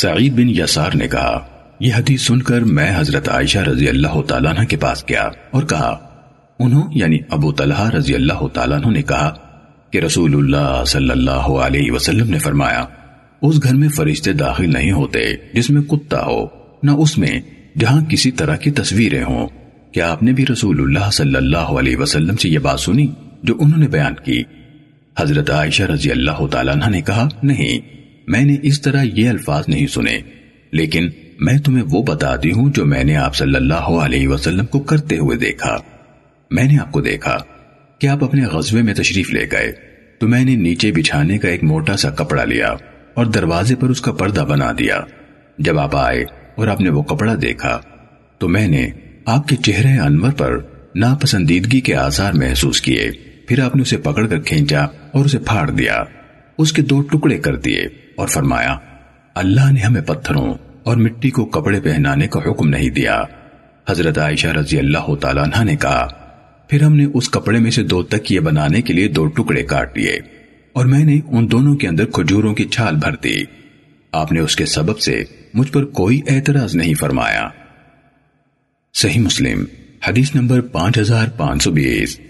سعید بن یسار نے کہا، یہ حدیث سن کر میں حضرت عائشہ رضی اللہ تعالیٰ عنہ کے پاس گیا اور کہا، انہوں یعنی ابو طلحہ رضی اللہ تعالیٰ عنہ نے کہا کہ رسول اللہ صلی اللہ علیہ وسلم نے فرمایا، اس گھر میں فرشتے داخل نہیں ہوتے جس میں کتا ہو، نہ اس میں، جہاں کسی طرح کی تصویریں ہوں۔ کیا آپ نے بھی رسول اللہ صلی اللہ علیہ وسلم سے یہ بات سنی جو انہوں نے بیان کی؟ حضرت عائشہ رضی اللہ تعالیٰ عنہ نے کہا، نہیں۔ میں نے اس طرح یہ الفاظ نہیں سنے، لیکن میں تمہیں وہ بتاتی ہوں جو میں نے آپ صلی اللہ علیہ وسلم کو کرتے ہوئے دیکھا۔ میں نے آپ کو دیکھا کہ آپ اپنے غزوے میں تشریف لے گئے، تو میں نے نیچے بچھانے کا ایک موٹا سا کپڑا لیا اور دروازے پر اس کا پردہ بنا دیا۔ جب آپ آئے اور آپ نے وہ کپڑا دیکھا، تو میں نے آپ کے چہرے انور پر ناپسندیدگی کے آثار محسوس کیے۔ پھر آپ نے اسے پکڑ کر کھینچا اور اسے پھاڑ دیا۔ اس کے دو ٹکڑے کر دیے اور فرمایا، اللہ نے ہمیں پتھروں اور مٹی کو کپڑے پہنانے کا حکم نہیں دیا۔ حضرت عائشہ رضی اللہ تعالیٰ عنہ نے کہا، پھر ہم نے اس کپڑے میں سے دو تکیے بنانے کے لیے دو ٹکڑے کاٹ لیے اور میں نے ان دونوں کے اندر کھجوروں کی چھال بھر دی۔ آپ نے اس کے سبب سے مجھ پر کوئی اعتراض نہیں فرمایا۔ صحیح مسلم، حدیث نمبر پانچ ہزار پانچ سو بیس۔